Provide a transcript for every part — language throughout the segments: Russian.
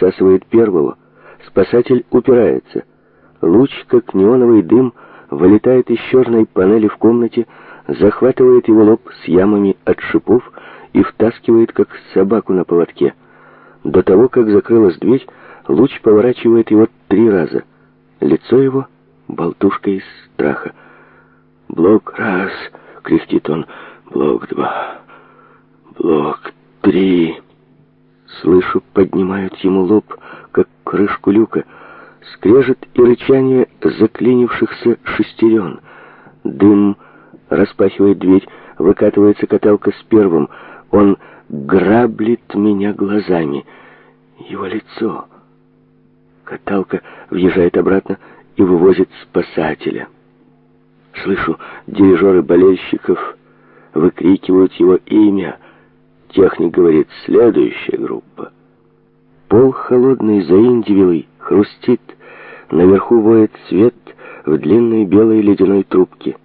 всасывает первого. Спасатель упирается. Луч, как неоновый дым, вылетает из черной панели в комнате, захватывает его лоб с ямами от шипов и втаскивает, как собаку на поводке. До того, как закрылась дверь, луч поворачивает его три раза. Лицо его — болтушка из страха. «Блок раз!» — кряхтит он. «Блок два!» «Блок три!» Слышу, поднимают ему лоб, как крышку люка. Скрежет и рычание заклинившихся шестерен. Дым распахивает дверь, выкатывается каталка с первым. Он граблит меня глазами. Его лицо. Каталка въезжает обратно и вывозит спасателя. Слышу, дирижеры болельщиков выкрикивают его имя — Техник говорит, следующая группа. Пол холодный, заиндивилый, хрустит. Наверху воет свет в длинной белой ледяной трубке.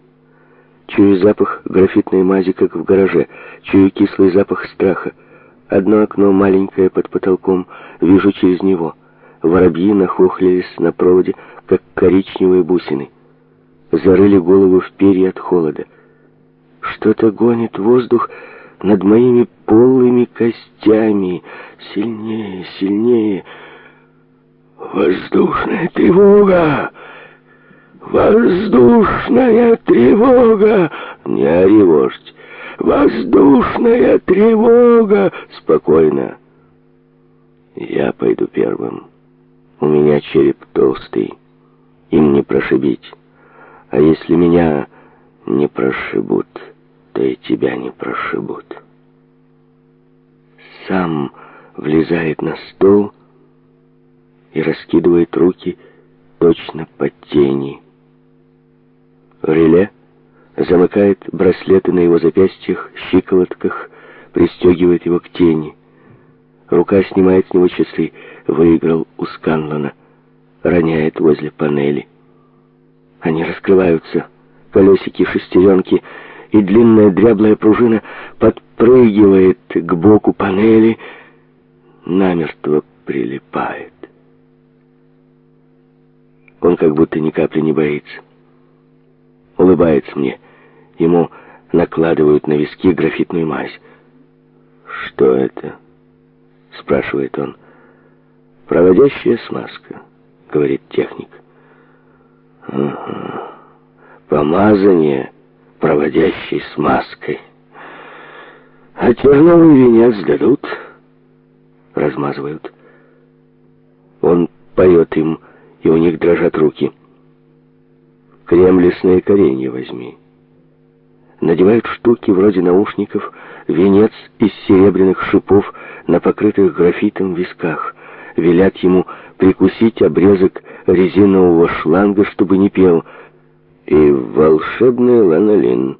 Чую запах графитной мази, как в гараже. Чую кислый запах страха. Одно окно маленькое под потолком, вижу через него. Воробьи нахохлились на проводе, как коричневые бусины. Зарыли голову в перья от холода. Что-то гонит воздух над моими всеми костями. Сильнее, сильнее. «Воздушная тревога! Воздушная тревога!» «Не ори, вождь! Воздушная тревога!» «Спокойно! Я пойду первым. У меня череп толстый. Им не прошибить. А если меня не прошибут, то и тебя не прошибут» сам влезает на стол и раскидывает руки точно под тени. Реле замыкает браслеты на его запястьях, щиколотках, пристегивает его к тени. Рука снимает с него часы, выиграл у Сканлана, роняет возле панели. Они раскрываются, колесики, шестеренки, и длинная дряблая пружина под подпрыгивает к боку панели, намертво прилипает. Он как будто ни капли не боится. Улыбается мне. Ему накладывают на виски графитную мазь. «Что это?» — спрашивает он. «Проводящая смазка», — говорит техник. «Ага. Помазание проводящей смазкой». А терновый венец дадут, размазывают. Он поет им, и у них дрожат руки. Кремлесные коренья возьми. Надевают штуки вроде наушников, венец из серебряных шипов на покрытых графитом висках. Велят ему прикусить обрезок резинового шланга, чтобы не пел. И волшебный ланолин.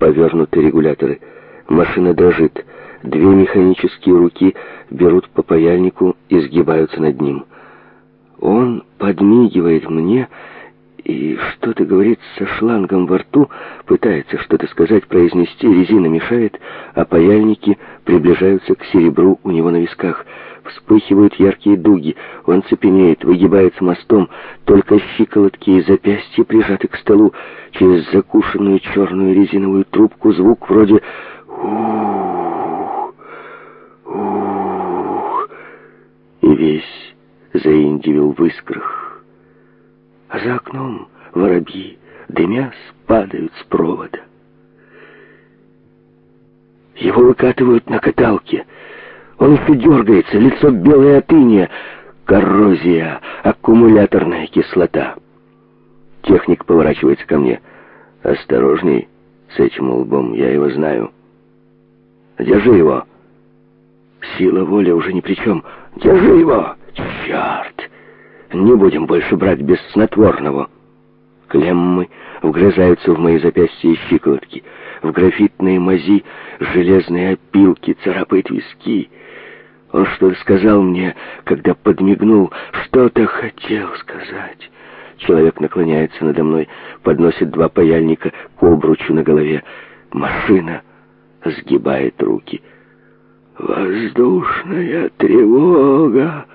Повернуты регуляторы — Машина дрожит. Две механические руки берут по паяльнику и сгибаются над ним. Он подмигивает мне и что-то говорит со шлангом во рту, пытается что-то сказать, произнести, резина мешает, а паяльники приближаются к серебру у него на висках. Вспыхивают яркие дуги, он цепенеет, выгибается мостом, только щиколотки и запястья прижаты к столу. Через закушенную черную резиновую трубку звук вроде Ух, ух. И весь заиндивил в искрах. А за окном воробьи, дымя спадают с провода. Его выкатывают на каталке. Он еще дергается, лицо белое от иния. Коррозия, аккумуляторная кислота. Техник поворачивается ко мне. «Осторожней с этим лбом, я его знаю». Держи его. Сила воли уже ни при чем. Держи его. Черт. Не будем больше брать без снотворного. Клеммы вгрызаются в мои запястья и щиколотки. В графитные мази железные опилки царапают виски. Он что-то сказал мне, когда подмигнул. Что-то хотел сказать. Человек наклоняется надо мной, подносит два паяльника к обручу на голове. Машина — сгибает руки. «Воздушная тревога!»